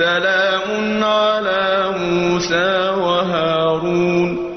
سَلَامٌ عَلَىٰ مُوسَىٰ وَهَارُونَ.